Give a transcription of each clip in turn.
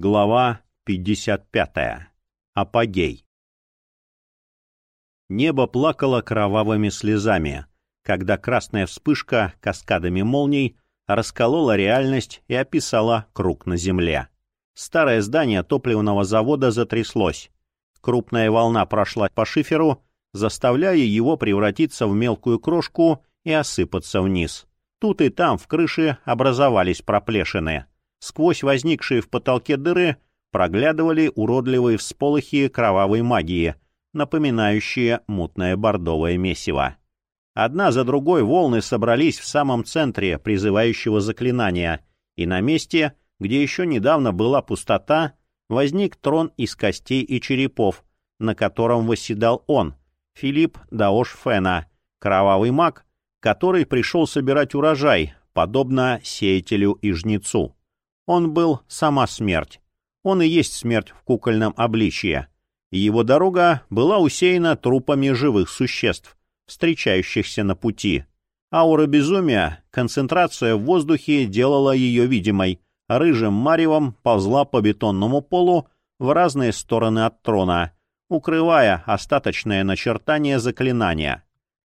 Глава 55. Апогей. Небо плакало кровавыми слезами, когда красная вспышка каскадами молний расколола реальность и описала круг на земле. Старое здание топливного завода затряслось. Крупная волна прошла по шиферу, заставляя его превратиться в мелкую крошку и осыпаться вниз. Тут и там в крыше образовались проплешины. Сквозь возникшие в потолке дыры проглядывали уродливые всполохи кровавой магии, напоминающие мутное бордовое месиво. Одна за другой волны собрались в самом центре призывающего заклинания, и на месте, где еще недавно была пустота, возник трон из костей и черепов, на котором восседал он, Филипп Даош Фена, кровавый маг, который пришел собирать урожай, подобно сеятелю и жнецу. Он был сама смерть. Он и есть смерть в кукольном обличье. Его дорога была усеяна трупами живых существ, встречающихся на пути. Аура безумия, концентрация в воздухе делала ее видимой, рыжим маревом ползла по бетонному полу в разные стороны от трона, укрывая остаточное начертание заклинания.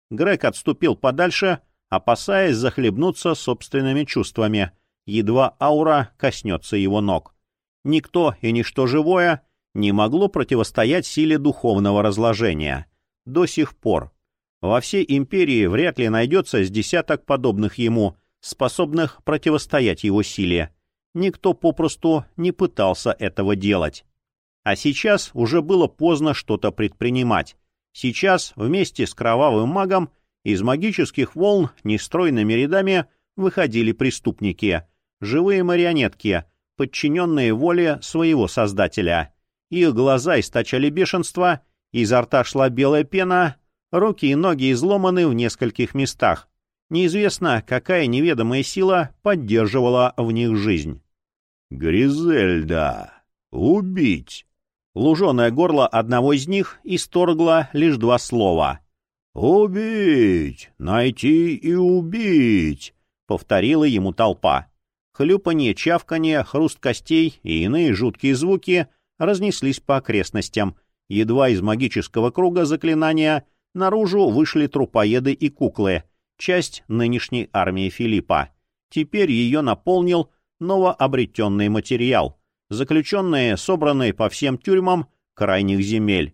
Грег отступил подальше, опасаясь захлебнуться собственными чувствами, едва аура коснется его ног. Никто и ничто живое не могло противостоять силе духовного разложения. До сих пор. Во всей империи вряд ли найдется с десяток подобных ему, способных противостоять его силе. Никто попросту не пытался этого делать. А сейчас уже было поздно что-то предпринимать. Сейчас вместе с кровавым магом из магических волн нестройными рядами выходили преступники, живые марионетки, подчиненные воле своего создателя. Их глаза источали бешенство, изо рта шла белая пена, руки и ноги изломаны в нескольких местах. Неизвестно, какая неведомая сила поддерживала в них жизнь. «Гризельда! Убить!» Луженое горло одного из них исторгло лишь два слова. «Убить! Найти и убить!» — повторила ему толпа. Хлюпанье, чавканье, хруст костей и иные жуткие звуки разнеслись по окрестностям. Едва из магического круга заклинания наружу вышли трупоеды и куклы, часть нынешней армии Филиппа. Теперь ее наполнил новообретенный материал, заключенные, собранные по всем тюрьмам крайних земель.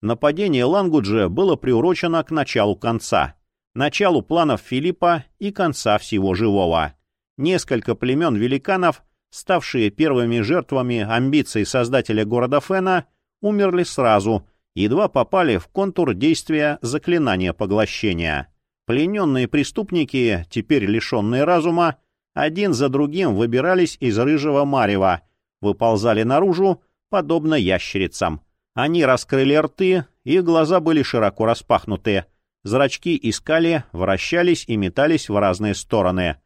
Нападение Лангуджи было приурочено к началу конца, началу планов Филиппа и конца всего живого. Несколько племен великанов, ставшие первыми жертвами амбиций создателя города Фена, умерли сразу, едва попали в контур действия заклинания поглощения. Плененные преступники, теперь лишенные разума, один за другим выбирались из рыжего марева, выползали наружу, подобно ящерицам. Они раскрыли рты, их глаза были широко распахнуты. Зрачки искали, вращались и метались в разные стороны.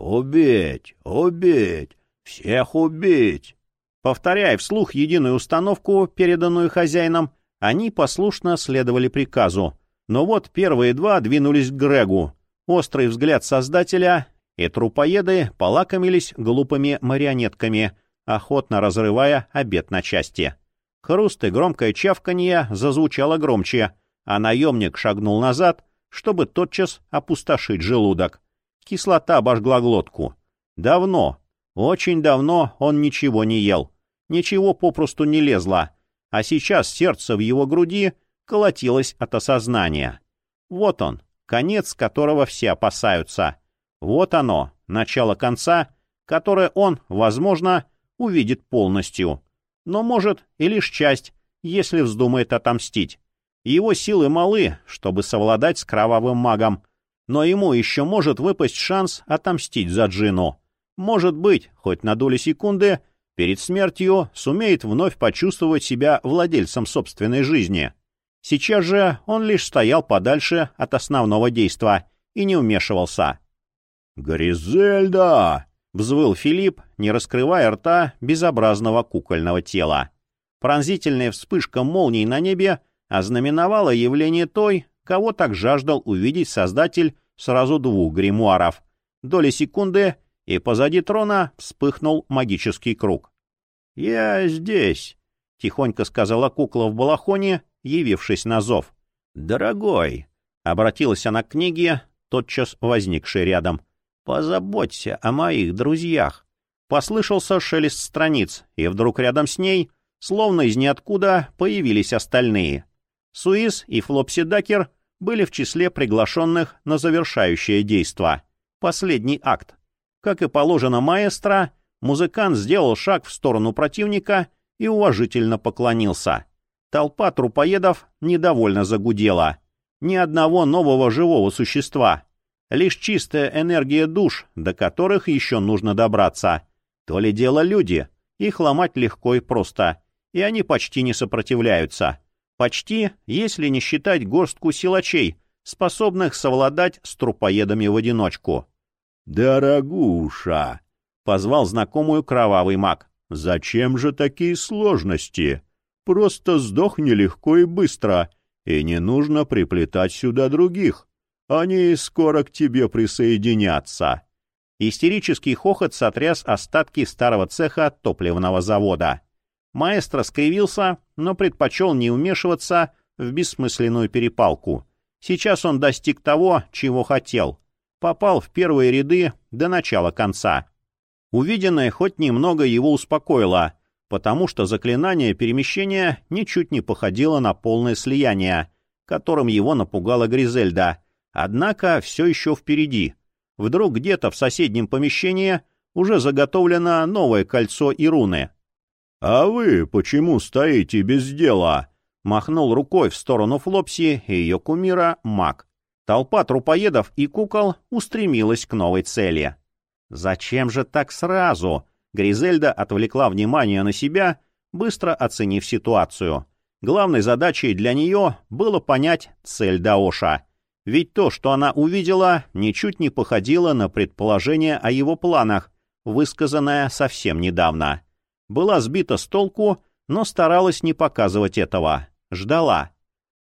«Убить! Убить! Всех убить!» Повторяя вслух единую установку, переданную хозяином, они послушно следовали приказу. Но вот первые два двинулись к Грегу. Острый взгляд Создателя, и трупоеды полакомились глупыми марионетками, охотно разрывая обед на части. Хруст и громкое чавканье зазвучало громче, а наемник шагнул назад, чтобы тотчас опустошить желудок. Кислота обожгла глотку. Давно, очень давно он ничего не ел. Ничего попросту не лезло, а сейчас сердце в его груди колотилось от осознания. Вот он, конец которого все опасаются. Вот оно, начало конца, которое он, возможно, увидит полностью. Но может и лишь часть, если вздумает отомстить. Его силы малы, чтобы совладать с кровавым магом, но ему еще может выпасть шанс отомстить за Джину. Может быть, хоть на долю секунды, перед смертью сумеет вновь почувствовать себя владельцем собственной жизни. Сейчас же он лишь стоял подальше от основного действа и не вмешивался. «Гризельда!» — взвыл Филипп, не раскрывая рта безобразного кукольного тела. Пронзительная вспышка молний на небе ознаменовала явление той, кого так жаждал увидеть создатель сразу двух гримуаров. Доли секунды, и позади трона вспыхнул магический круг. «Я здесь», — тихонько сказала кукла в балахоне, явившись на зов. «Дорогой», — обратилась она к книге, тотчас возникшей рядом, — «позаботься о моих друзьях». Послышался шелест страниц, и вдруг рядом с ней, словно из ниоткуда, появились остальные. Суис и Флопси Дакер были в числе приглашенных на завершающее действо. Последний акт. Как и положено маэстро, музыкант сделал шаг в сторону противника и уважительно поклонился. Толпа трупоедов недовольно загудела. Ни одного нового живого существа. Лишь чистая энергия душ, до которых еще нужно добраться. То ли дело люди. Их ломать легко и просто. И они почти не сопротивляются. Почти, если не считать горстку силачей, способных совладать с трупоедами в одиночку. «Дорогуша!» — позвал знакомую кровавый маг. «Зачем же такие сложности? Просто сдохни легко и быстро, и не нужно приплетать сюда других. Они скоро к тебе присоединятся». Истерический хохот сотряс остатки старого цеха топливного завода. Маэстро скривился, но предпочел не вмешиваться в бессмысленную перепалку. Сейчас он достиг того, чего хотел. Попал в первые ряды до начала конца. Увиденное хоть немного его успокоило, потому что заклинание перемещения ничуть не походило на полное слияние, которым его напугала Гризельда, однако все еще впереди. Вдруг где-то в соседнем помещении уже заготовлено новое кольцо и руны. «А вы почему стоите без дела?» — махнул рукой в сторону Флопси и ее кумира маг. Толпа трупоедов и кукол устремилась к новой цели. «Зачем же так сразу?» Гризельда отвлекла внимание на себя, быстро оценив ситуацию. Главной задачей для нее было понять цель Даоша. Ведь то, что она увидела, ничуть не походило на предположение о его планах, высказанное совсем недавно была сбита с толку, но старалась не показывать этого. Ждала.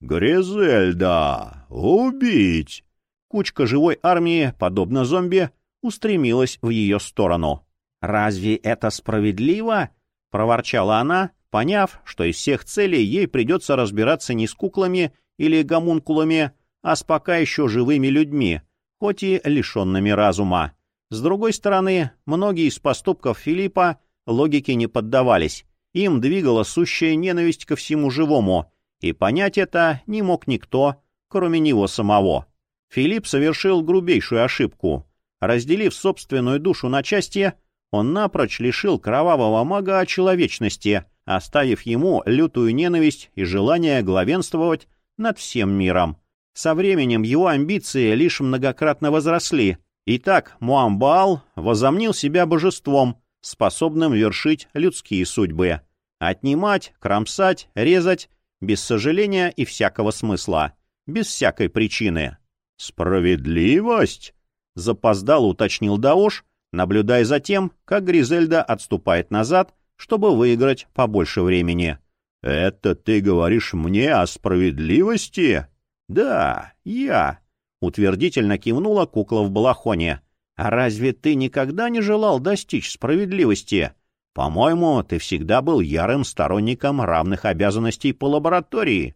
«Гризельда! Убить!» Кучка живой армии, подобно зомби, устремилась в ее сторону. «Разве это справедливо?» — проворчала она, поняв, что из всех целей ей придется разбираться не с куклами или гомункулами, а с пока еще живыми людьми, хоть и лишенными разума. С другой стороны, многие из поступков Филиппа — логике не поддавались. Им двигала сущая ненависть ко всему живому, и понять это не мог никто, кроме него самого. Филипп совершил грубейшую ошибку. Разделив собственную душу на части, он напрочь лишил кровавого мага человечности, оставив ему лютую ненависть и желание главенствовать над всем миром. Со временем его амбиции лишь многократно возросли. И так Муамбаал возомнил себя божеством, способным вершить людские судьбы. Отнимать, кромсать, резать, без сожаления и всякого смысла, без всякой причины. «Справедливость?» — запоздал уточнил Даош, наблюдая за тем, как Гризельда отступает назад, чтобы выиграть побольше времени. «Это ты говоришь мне о справедливости?» «Да, я», — утвердительно кивнула кукла в балахоне. А разве ты никогда не желал достичь справедливости? По-моему, ты всегда был ярым сторонником равных обязанностей по лаборатории.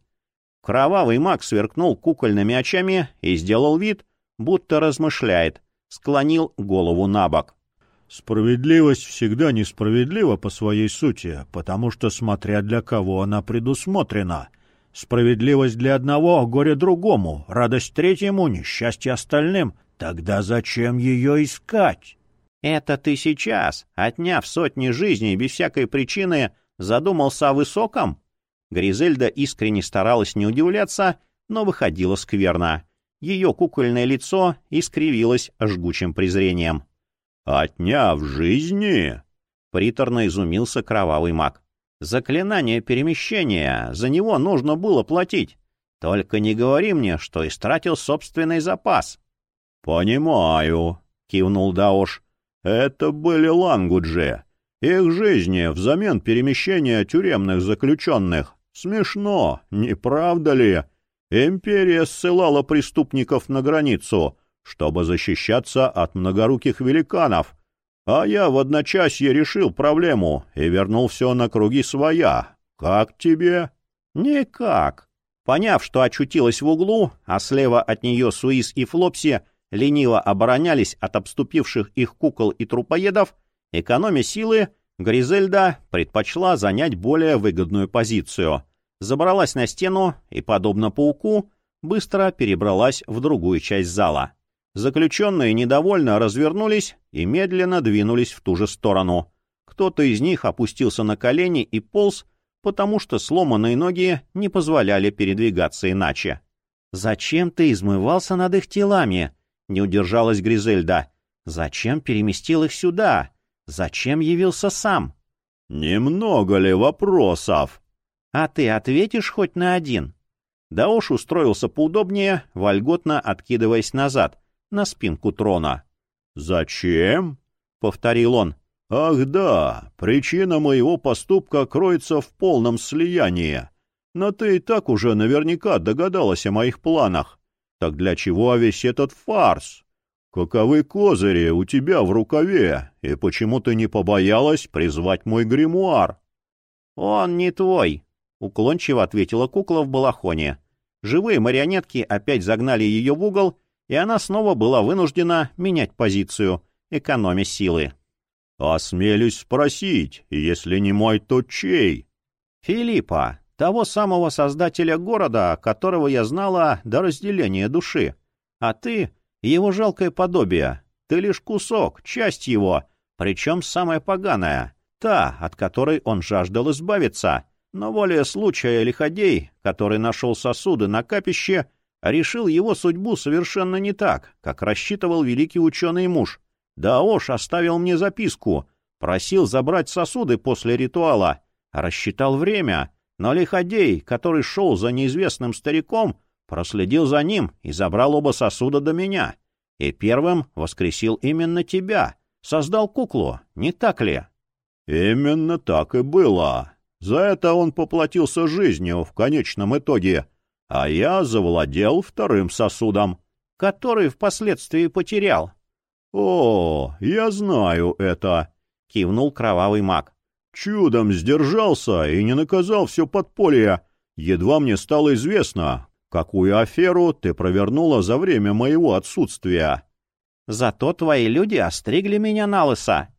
Кровавый маг сверкнул кукольными очами и сделал вид, будто размышляет, склонил голову на бок. Справедливость всегда несправедлива по своей сути, потому что смотря для кого она предусмотрена. Справедливость для одного — горе другому, радость третьему, несчастье остальным, Тогда зачем ее искать? Это ты сейчас, отняв сотни жизней без всякой причины, задумался о высоком? Гризельда искренне старалась не удивляться, но выходила скверно. Ее кукольное лицо искривилось жгучим презрением. «Отняв жизни?» — приторно изумился кровавый маг. «Заклинание перемещения, за него нужно было платить. Только не говори мне, что истратил собственный запас». «Понимаю», — кивнул Даош. «Это были лангуджи. Их жизни взамен перемещения тюремных заключенных. Смешно, не правда ли? Империя ссылала преступников на границу, чтобы защищаться от многоруких великанов. А я в одночасье решил проблему и вернул все на круги своя. Как тебе? Никак. Поняв, что очутилась в углу, а слева от нее Суис и Флопси лениво оборонялись от обступивших их кукол и трупоедов, экономя силы, Гризельда предпочла занять более выгодную позицию. Забралась на стену и, подобно пауку, быстро перебралась в другую часть зала. Заключенные недовольно развернулись и медленно двинулись в ту же сторону. Кто-то из них опустился на колени и полз, потому что сломанные ноги не позволяли передвигаться иначе. «Зачем ты измывался над их телами?» — не удержалась Гризельда. «Зачем переместил их сюда? Зачем явился сам?» «Немного ли вопросов?» «А ты ответишь хоть на один?» Даош устроился поудобнее, вольготно откидываясь назад, на спинку трона. «Зачем?» — повторил он. «Ах да, причина моего поступка кроется в полном слиянии. Но ты и так уже наверняка догадалась о моих планах. Так для чего весь этот фарс? Каковы козыри у тебя в рукаве, и почему ты не побоялась призвать мой гримуар?» «Он не твой», — уклончиво ответила кукла в балахоне. Живые марионетки опять загнали ее в угол, и она снова была вынуждена менять позицию, экономя силы. «Осмелюсь спросить, если не мой, то чей?» «Филиппа, того самого создателя города, которого я знала до разделения души. А ты — его жалкое подобие. Ты лишь кусок, часть его, причем самая поганая, та, от которой он жаждал избавиться. Но волея случая лиходей, который нашел сосуды на капище, решил его судьбу совершенно не так, как рассчитывал великий ученый муж. Даош оставил мне записку, просил забрать сосуды после ритуала, рассчитал время, но лиходей, который шел за неизвестным стариком, проследил за ним и забрал оба сосуда до меня. И первым воскресил именно тебя, создал куклу, не так ли? — Именно так и было. За это он поплатился жизнью в конечном итоге, а я завладел вторым сосудом. — Который впоследствии потерял. «О, я знаю это!» — кивнул кровавый маг. «Чудом сдержался и не наказал все подполье. Едва мне стало известно, какую аферу ты провернула за время моего отсутствия». «Зато твои люди остригли меня на лысо».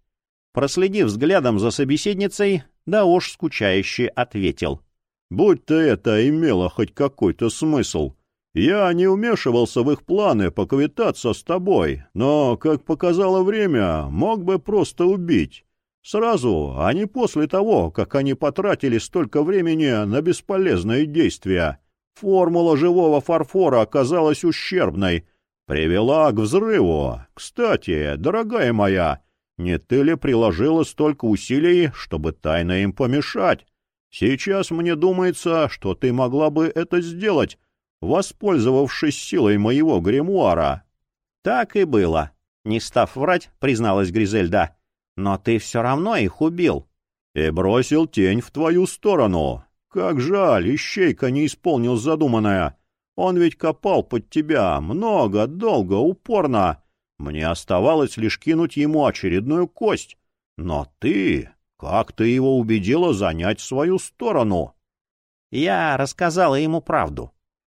Проследив взглядом за собеседницей, Даош скучающе ответил. «Будь то это имело хоть какой-то смысл, я не вмешивался в их планы поквитаться с тобой, но, как показало время, мог бы просто убить. Сразу, а не после того, как они потратили столько времени на бесполезные действия. Формула живого фарфора оказалась ущербной, привела к взрыву. Кстати, дорогая моя, не ты ли приложила столько усилий, чтобы тайно им помешать? Сейчас мне думается, что ты могла бы это сделать, воспользовавшись силой моего гримуара. — Так и было. Не став врать, призналась Гризельда. — Но ты все равно их убил. — И бросил тень в твою сторону. Как жаль, Ищейка не исполнил задуманное. Он ведь копал под тебя много, долго, упорно. Мне оставалось лишь кинуть ему очередную кость. Но ты... Как ты его убедила занять свою сторону? Я рассказала ему правду.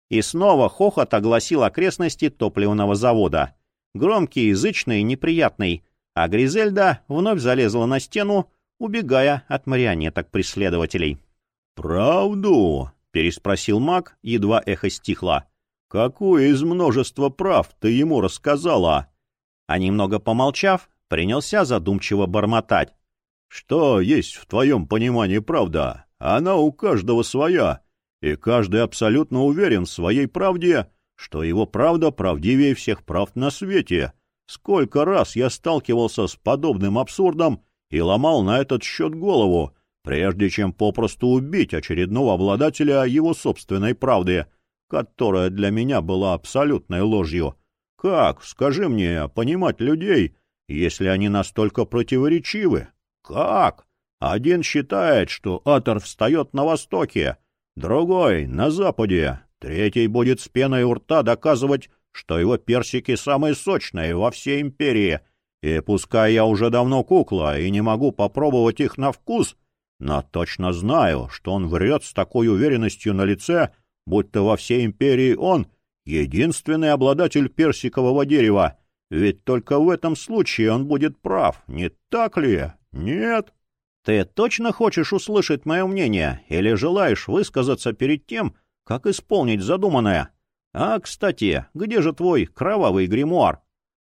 И снова хохот огласил окрестности топливного завода. Громкий, язычный, неприятный. А Гризельда вновь залезла на стену, убегая от марионеток преследователей. «Правду?» — переспросил маг, едва эхо стихло. «Какое из множества прав ты ему рассказала?» А немного помолчав, принялся задумчиво бормотать. «Что есть в твоем понимании правда? Она у каждого своя и каждый абсолютно уверен в своей правде, что его правда правдивее всех прав на свете. Сколько раз я сталкивался с подобным абсурдом и ломал на этот счет голову, прежде чем попросту убить очередного обладателя его собственной правды, которая для меня была абсолютной ложью. Как, скажи мне, понимать людей, если они настолько противоречивы? Как? Один считает, что Атор встает на востоке, Другой — на западе. Третий будет с пеной у рта доказывать, что его персики самые сочные во всей империи. И пускай я уже давно кукла и не могу попробовать их на вкус, но точно знаю, что он врет с такой уверенностью на лице, будто во всей империи он — единственный обладатель персикового дерева. Ведь только в этом случае он будет прав, не так ли? Нет? Ты точно хочешь услышать мое мнение или желаешь высказаться перед тем, как исполнить задуманное? А, кстати, где же твой кровавый гримуар?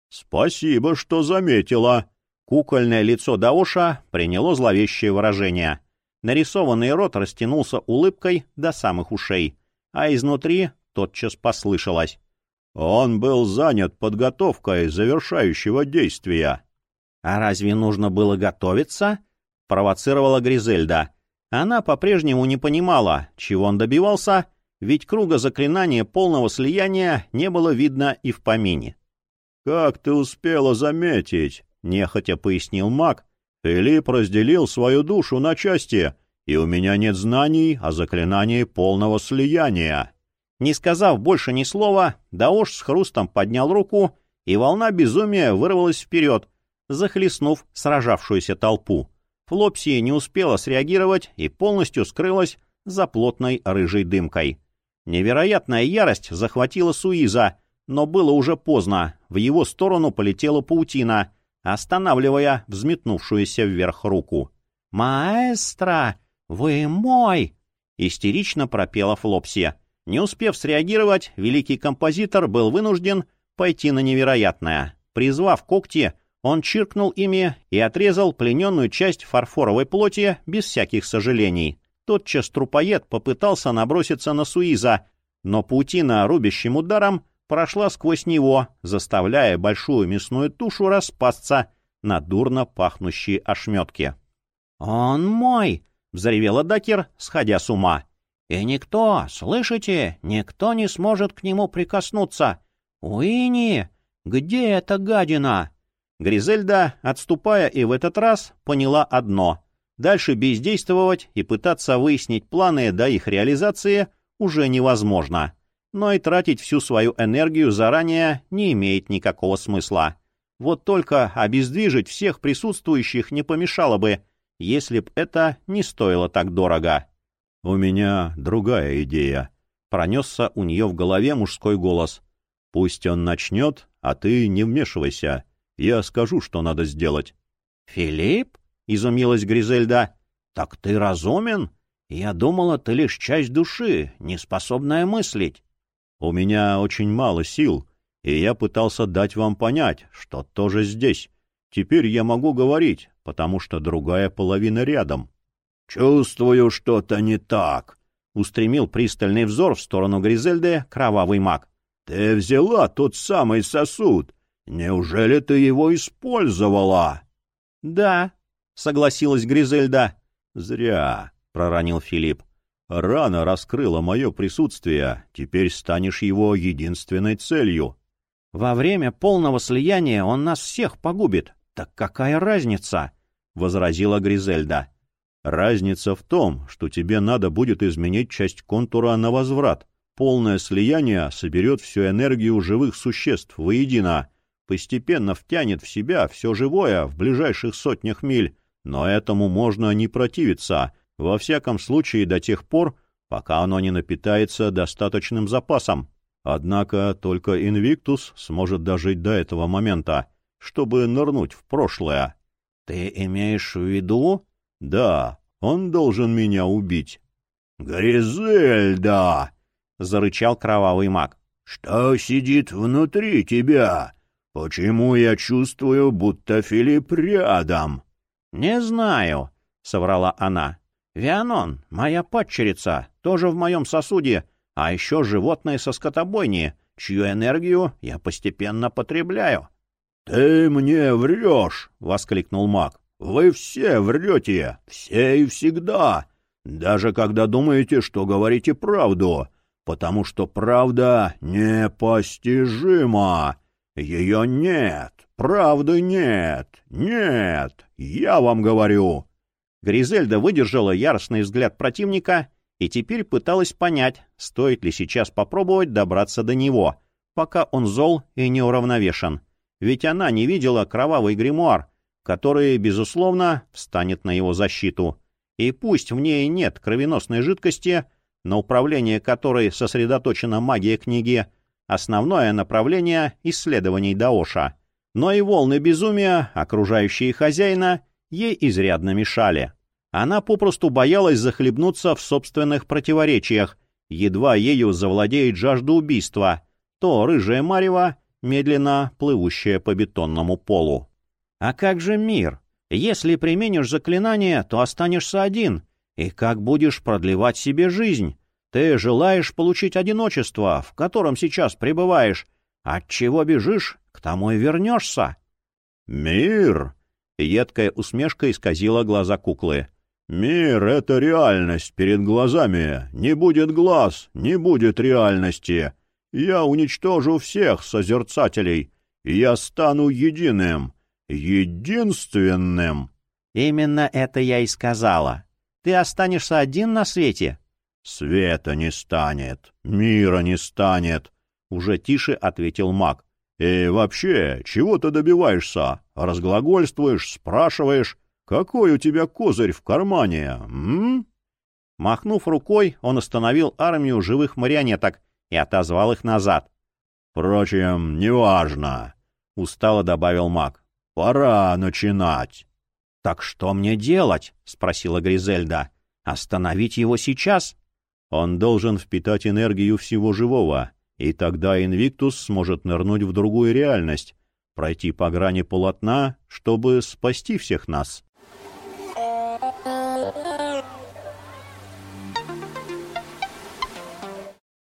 Спасибо, что заметила. Кукольное лицо Даоша приняло зловещее выражение. Нарисованный рот растянулся улыбкой до самых ушей, а изнутри тотчас послышалось. Он был занят подготовкой завершающего действия. — А разве нужно было готовиться? — провоцировала Гризельда. Она по-прежнему не понимала, чего он добивался, ведь круга заклинания полного слияния не было видно и в помине. — Как ты успела заметить? — нехотя пояснил маг. — Филипп разделил свою душу на части, и у меня нет знаний о заклинании полного слияния. Не сказав больше ни слова, Даош с хрустом поднял руку, и волна безумия вырвалась вперед, захлестнув сражавшуюся толпу. Флопсия не успела среагировать и полностью скрылась за плотной рыжей дымкой. Невероятная ярость захватила Суиза, но было уже поздно, в его сторону полетела паутина, останавливая взметнувшуюся вверх руку. «Маэстро, вы мой!» — истерично пропела Флопсия. Не успев среагировать, великий композитор был вынужден пойти на невероятное. Призвав когти, он чиркнул ими и отрезал плененную часть фарфоровой плоти без всяких сожалений. Тотчас трупоед попытался наброситься на Суиза, но паутина рубящим ударом прошла сквозь него, заставляя большую мясную тушу распасться на дурно пахнущие ошметки. «Он мой!» — взревела Дакер, сходя с ума. «И никто, слышите, никто не сможет к нему прикоснуться! Уини, где эта гадина?» Гризельда, отступая и в этот раз, поняла одно. Дальше бездействовать и пытаться выяснить планы до их реализации уже невозможно. Но и тратить всю свою энергию заранее не имеет никакого смысла. Вот только обездвижить всех присутствующих не помешало бы, если б это не стоило так дорого. — У меня другая идея. Пронесся у нее в голове мужской голос. — Пусть он начнет, а ты не вмешивайся. Я скажу, что надо сделать. — Филипп? — изумилась Гризельда. — Так ты разумен? Я думала, ты лишь часть души, не способная мыслить. — У меня очень мало сил, и я пытался дать вам понять, что тоже здесь. Теперь я могу говорить, потому что другая половина рядом. — Чувствую, что-то не так, — устремил пристальный взор в сторону Гризельды кровавый маг. — Ты взяла тот самый сосуд Неужели ты его использовала? — Да, — согласилась Гризельда. — Зря, — проронил Филипп. — Рана раскрыла мое присутствие, теперь станешь его единственной целью. — Во время полного слияния он нас всех погубит. Так какая разница? — возразила Гризельда. — Разница в том, что тебе надо будет изменить часть контура на возврат. Полное слияние соберет всю энергию живых существ воедино, постепенно втянет в себя все живое в ближайших сотнях миль, но этому можно не противиться, во всяком случае до тех пор, пока оно не напитается достаточным запасом. Однако только Инвиктус сможет дожить до этого момента, чтобы нырнуть в прошлое. — Ты имеешь в виду? — Да, он должен меня убить. — Гризельда! — зарычал кровавый маг. — Что сидит внутри тебя? «Почему я чувствую, будто Филипп рядом?» «Не знаю», — соврала она. «Вианон, моя падчерица, тоже в моем сосуде, а еще животное со скотобойни, чью энергию я постепенно потребляю». «Ты мне врешь!» — воскликнул маг. «Вы все врете, все и всегда, даже когда думаете, что говорите правду, потому что правда непостижима». Ее нет, правды нет, нет, я вам говорю. Гризельда выдержала яростный взгляд противника и теперь пыталась понять, стоит ли сейчас попробовать добраться до него, пока он зол и неуравновешен. ведь она не видела кровавый гримуар, который, безусловно, встанет на его защиту. И пусть в ней нет кровеносной жидкости, на управление которой сосредоточена магия книги, основное направление исследований Даоша. Но и волны безумия, окружающие хозяина, ей изрядно мешали. Она попросту боялась захлебнуться в собственных противоречиях, едва ею завладеет жажда убийства, то рыжая марева, медленно плывущая по бетонному полу. А как же мир? Если применишь заклинание, то останешься один. И как будешь продлевать себе жизнь? Ты желаешь получить одиночество, в котором сейчас пребываешь. От чего бежишь, к тому и вернешься. Мир! Едкая усмешка исказила глаза куклы. «Мир — это реальность перед глазами. Не будет глаз, не будет реальности. Я уничтожу всех созерцателей, я стану единым, единственным». «Именно это я и сказала. Ты останешься один на свете?» «Света не станет, мира не станет», — уже тише ответил маг. «И вообще, чего ты добиваешься? Разглагольствуешь, спрашиваешь?» Какой у тебя козырь в кармане, м? Махнув рукой, он остановил армию живых марионеток и отозвал их назад. «Впрочем, неважно», — устало добавил маг. «Пора начинать». «Так что мне делать?» — спросила Гризельда. «Остановить его сейчас?» «Он должен впитать энергию всего живого, и тогда Инвиктус сможет нырнуть в другую реальность, пройти по грани полотна, чтобы спасти всех нас».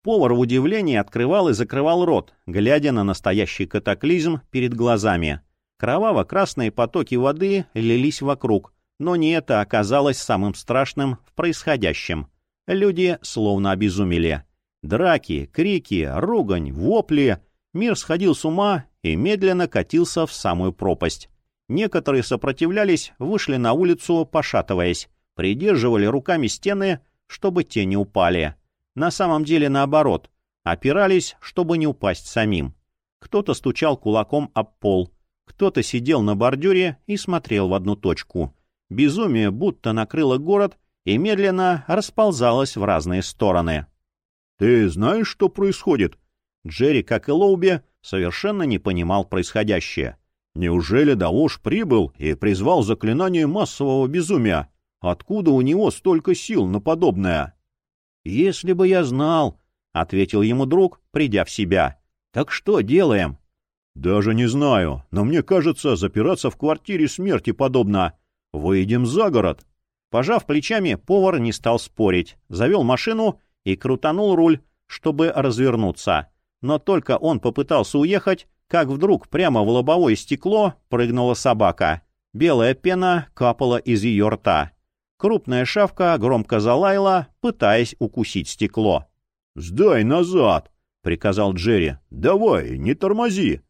Повар в удивлении открывал и закрывал рот, глядя на настоящий катаклизм перед глазами. Кроваво-красные потоки воды лились вокруг, но не это оказалось самым страшным в происходящем. Люди словно обезумели. Драки, крики, ругань, вопли. Мир сходил с ума и медленно катился в самую пропасть. Некоторые сопротивлялись, вышли на улицу, пошатываясь, придерживали руками стены, чтобы те не упали. На самом деле наоборот, опирались, чтобы не упасть самим. Кто-то стучал кулаком об пол, кто-то сидел на бордюре и смотрел в одну точку. Безумие будто накрыло город и медленно расползалось в разные стороны. «Ты знаешь, что происходит?» Джерри, как и Лоуби, совершенно не понимал происходящее. «Неужели Даош прибыл и призвал заклинание массового безумия? Откуда у него столько сил на подобное?» «Если бы я знал», — ответил ему друг, придя в себя. «Так что делаем?» «Даже не знаю, но мне кажется, запираться в квартире смерти подобно. Выйдем за город». Пожав плечами, повар не стал спорить, завел машину и крутанул руль, чтобы развернуться. Но только он попытался уехать, как вдруг прямо в лобовое стекло прыгнула собака. Белая пена капала из ее рта. Крупная шавка громко залаяла, пытаясь укусить стекло. «Сдай назад!» — приказал Джерри. «Давай, не тормози!»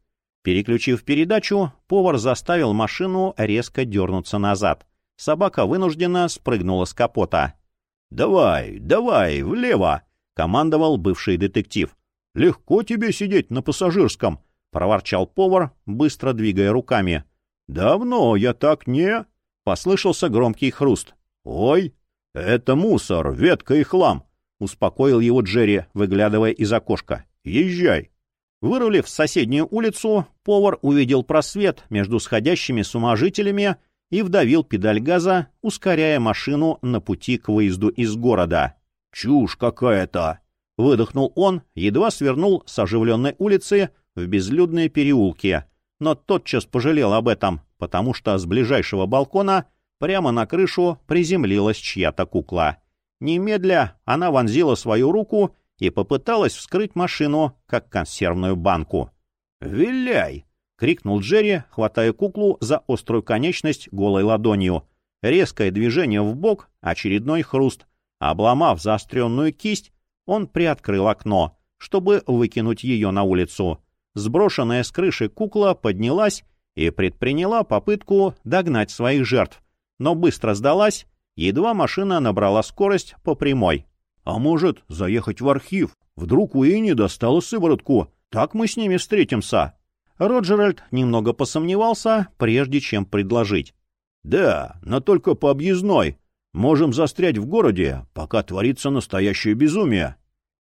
Переключив передачу, повар заставил машину резко дернуться назад. Собака вынужденно спрыгнула с капота. «Давай, давай, влево!» — командовал бывший детектив. «Легко тебе сидеть на пассажирском!» — проворчал повар, быстро двигая руками. «Давно я так не...» — послышался громкий хруст. «Ой, это мусор, ветка и хлам!» — успокоил его Джерри, выглядывая из окошка. «Езжай!» Вырулив в соседнюю улицу, повар увидел просвет между сходящими с жителями и вдавил педаль газа, ускоряя машину на пути к выезду из города. «Чушь какая-то!» — выдохнул он, едва свернул с оживленной улицы в безлюдные переулки, но тотчас пожалел об этом, потому что с ближайшего балкона Прямо на крышу приземлилась чья-то кукла. Немедля она вонзила свою руку и попыталась вскрыть машину, как консервную банку. «Виляй!» — крикнул Джерри, хватая куклу за острую конечность голой ладонью. Резкое движение в бок, очередной хруст. Обломав заостренную кисть, он приоткрыл окно, чтобы выкинуть ее на улицу. Сброшенная с крыши кукла поднялась и предприняла попытку догнать своих жертв но быстро сдалась, едва машина набрала скорость по прямой. «А может, заехать в архив? Вдруг у Ини достала сыворотку? Так мы с ними встретимся?» Роджеральд немного посомневался, прежде чем предложить. «Да, но только по объездной. Можем застрять в городе, пока творится настоящее безумие.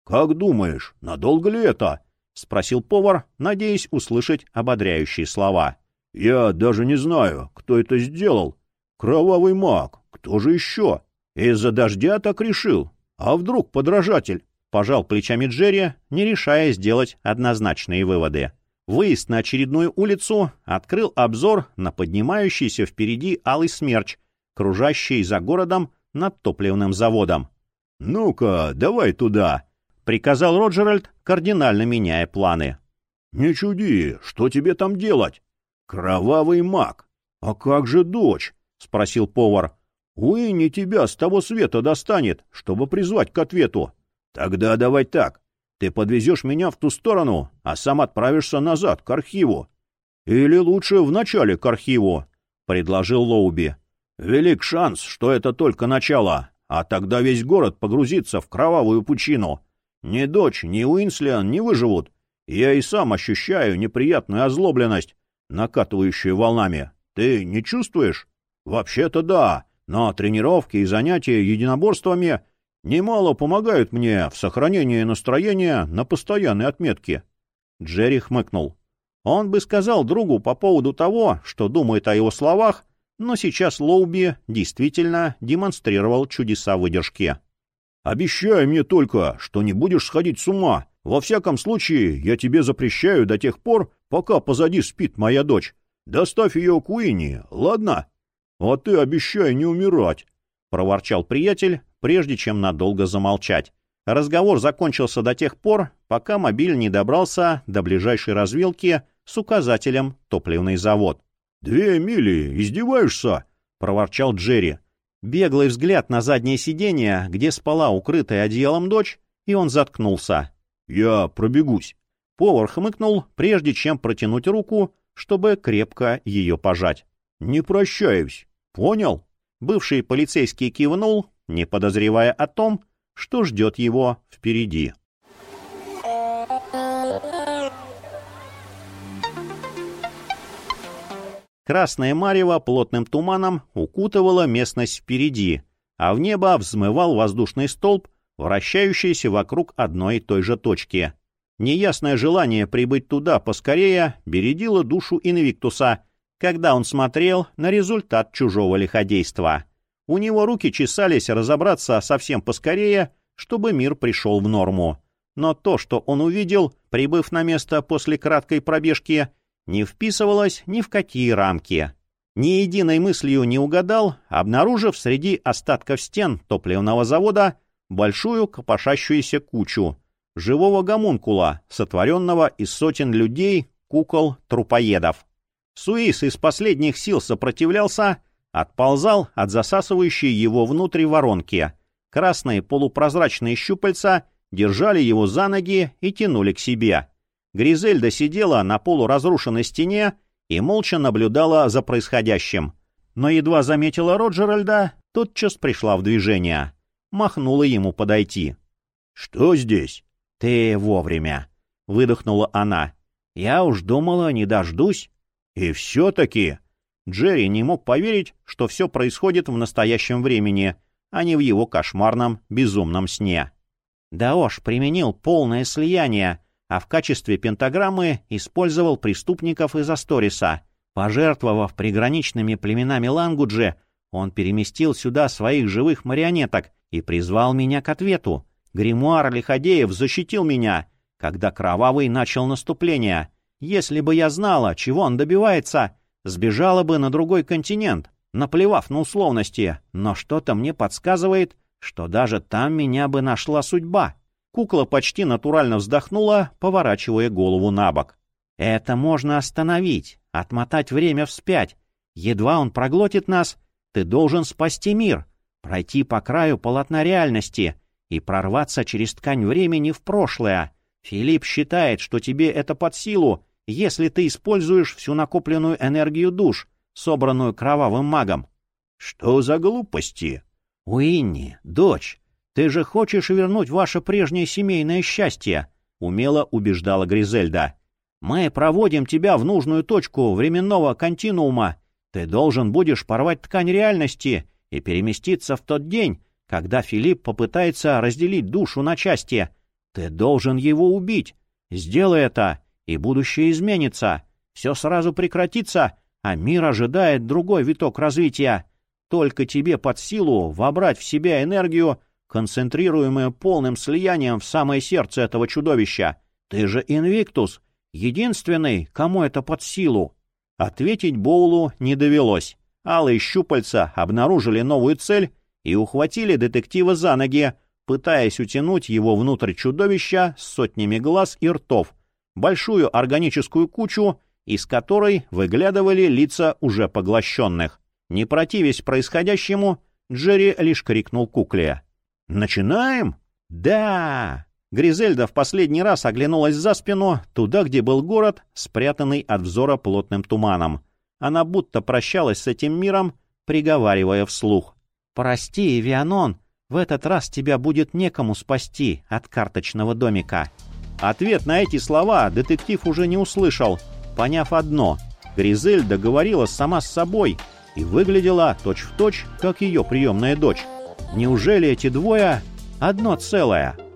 Как думаешь, надолго ли это?» — спросил повар, надеясь услышать ободряющие слова. «Я даже не знаю, кто это сделал. Кровавый маг. Кто же еще? Из-за дождя так решил. А вдруг подражатель?» Пожал плечами Джерри, не решая сделать однозначные выводы. Выезд на очередную улицу открыл обзор на поднимающийся впереди алый смерч, кружащий за городом над топливным заводом. «Ну-ка, давай туда!» — приказал Роджеральд, кардинально меняя планы. «Не чуди, что тебе там делать? Кровавый маг! А как же дочь?» — спросил повар. «Уинни тебя с того света достанет, чтобы призвать к ответу. Тогда давай так. Ты подвезешь меня в ту сторону, а сам отправишься назад, к архиву. Или лучше вначале к архиву, — предложил Лоуби. Велик шанс, что это только начало, а тогда весь город погрузится в кровавую пучину. Ни дочь, ни Уинслиан не выживут. Я и сам ощущаю неприятную озлобленность, накатывающую волнами. Ты не чувствуешь? Вообще-то да, но тренировки и занятия единоборствами немало помогают мне в сохранении настроения на постоянной отметке. Джерри хмыкнул. Он бы сказал другу по поводу того, что думает о его словах, но сейчас Лоуби действительно демонстрировал чудеса выдержки. «Обещай мне только, что не будешь сходить с ума. Во всяком случае, я тебе запрещаю до тех пор, пока позади спит моя дочь. Доставь ее к Уинни, ладно? А ты обещай не умирать», — проворчал приятель, прежде чем надолго замолчать. Разговор закончился до тех пор, пока мобиль не добрался до ближайшей развилки с указателем «Топливный завод». «Две мили, издеваешься?» — проворчал Джерри. Беглый взгляд на заднее сиденье, где спала укрытая одеялом дочь, и он заткнулся. «Я пробегусь». Повар хмыкнул, прежде чем протянуть руку, чтобы крепко ее пожать. «Не прощаюсь. Понял?» Бывший полицейский кивнул, не подозревая о том, что ждет его впереди. Красное марево плотным туманом укутывало местность впереди, а в небо взмывал воздушный столб, вращающийся вокруг одной и той же точки. Неясное желание прибыть туда поскорее бередило душу Инвиктуса, когда он смотрел на результат чужого лиходейства. У него руки чесались разобраться совсем поскорее, чтобы мир пришел в норму. Но то, что он увидел, прибыв на место после краткой пробежки, не вписывалось ни в какие рамки. Ни единой мыслью не угадал, обнаружив среди остатков стен топливного завода большую копошащуюся кучу живого гомункула, сотворенного из сотен людей, кукол, трупоедов. Суис из последних сил сопротивлялся, отползал от засасывающей его внутрь воронки. Красные полупрозрачные щупальца держали его за ноги и тянули к себе. Гризельда сидела на полуразрушенной стене и молча наблюдала за происходящим. Но едва заметила Роджеральда, тотчас пришла в движение. Махнула ему подойти. «Что здесь?» «Ты вовремя», — выдохнула она. «Я уж думала, не дождусь». «И все-таки...» Джерри не мог поверить, что все происходит в настоящем времени, а не в его кошмарном, безумном сне. Даош применил полное слияние, а в качестве пентаграммы использовал преступников из Асториса. Пожертвовав приграничными племенами Лангуджи, он переместил сюда своих живых марионеток и призвал меня к ответу. Гримуар Лиходеев защитил меня, когда Кровавый начал наступление. Если бы я знала, чего он добивается, сбежала бы на другой континент, наплевав на условности, но что-то мне подсказывает, что даже там меня бы нашла судьба. Кукла почти натурально вздохнула, поворачивая голову на бок. «Это можно остановить, отмотать время вспять. Едва он проглотит нас, ты должен спасти мир, пройти по краю полотна реальности и прорваться через ткань времени в прошлое. Филипп считает, что тебе это под силу, если ты используешь всю накопленную энергию душ, собранную кровавым магом». «Что за глупости?» «Уинни, дочь, «Ты же хочешь вернуть ваше прежнее семейное счастье!» — умело убеждала Гризельда. Мы проводим тебя в нужную точку временного континуума. Ты должен будешь порвать ткань реальности и переместиться в тот день, когда Филипп попытается разделить душу на части. Ты должен его убить. Сделай это, и будущее изменится. Все сразу прекратится, а мир ожидает другой виток развития. Только тебе под силу вобрать в себя энергию, концентрируемую полным слиянием в самое сердце этого чудовища. Ты же Инвиктус, единственный, кому это под силу. Ответить Боулу не довелось. Алые щупальца обнаружили новую цель и ухватили детектива за ноги, пытаясь утянуть его внутрь чудовища с сотнями глаз и ртов, большую органическую кучу, из которой выглядывали лица уже поглощенных. Не противясь происходящему, Джерри лишь крикнул кукле. «Начинаем?» «Да!» Гризельда в последний раз оглянулась за спину, туда, где был город, спрятанный от взора плотным туманом. Она будто прощалась с этим миром, приговаривая вслух. «Прости, Вианон, в этот раз тебя будет некому спасти от карточного домика». Ответ на эти слова детектив уже не услышал, поняв одно — Гризельда говорила сама с собой и выглядела точь-в-точь, точь, как ее приемная дочь. Неужели эти двое одно целое —